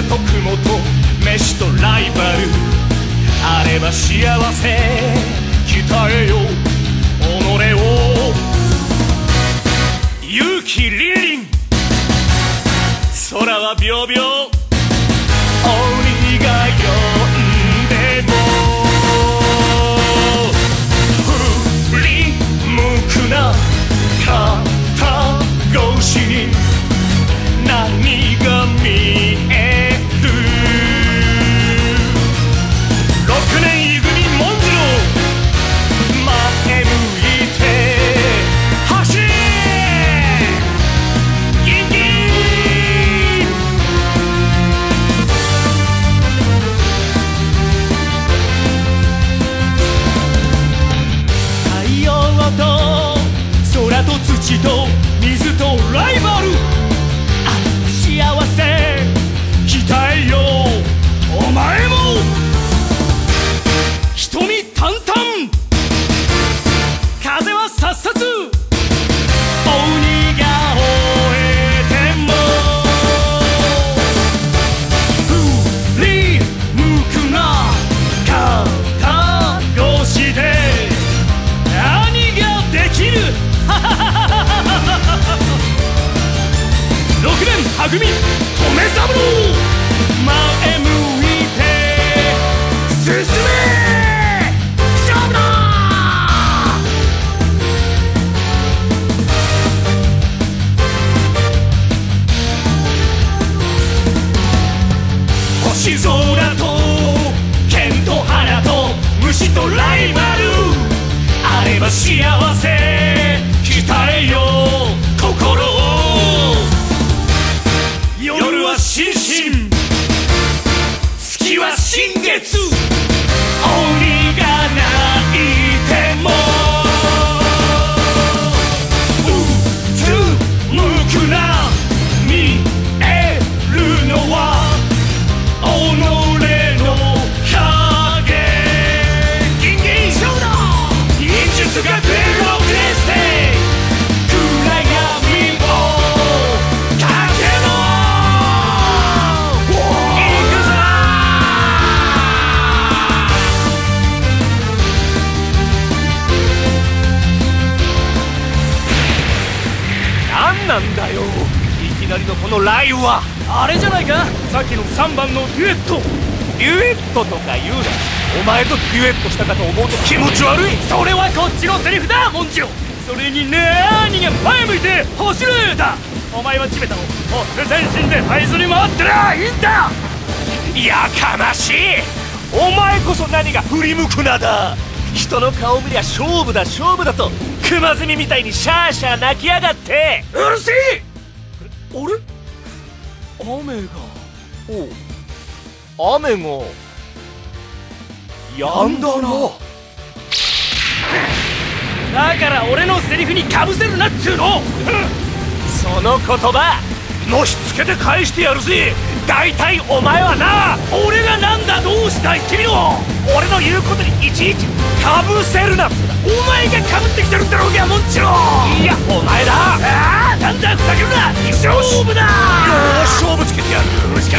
風と雲と飯とライバル。あれば幸せ。鍛えよう。己を。勇気リンリン。空はびょうびょう幸せ鍛えよなんだよ。いきなりのこの雷雨は。あれじゃないか？さっきの3番のデュエット。デュエットとか言うな。お前とデュエットしたかと思うと気持ち悪い。それはこっちのセリフだモンジオそれに何が前向いて走るだ。お前は地べたをほふ前進で這いずり回ってりゃいいんだ。やかましい。お前こそ何が振り向くなだ人の顔見りゃ勝負だ勝負だと熊ゼミみたいにシャーシャー泣きやがって。うるせえ！あれ？雨が。おう。雨が。やんだな。だから俺のセリフにかぶせるなっつうの。その言葉のしつけて返してやるぜ。大体お前はな。俺がなんだどうした言ってみろ俺の言うことにいちいち。かぶせるなお前がかぶってきてるんだろうがもちろ。んいやお前だ。ああなんだふざけるな。勝負だ。よーし勝負つけてやる。しか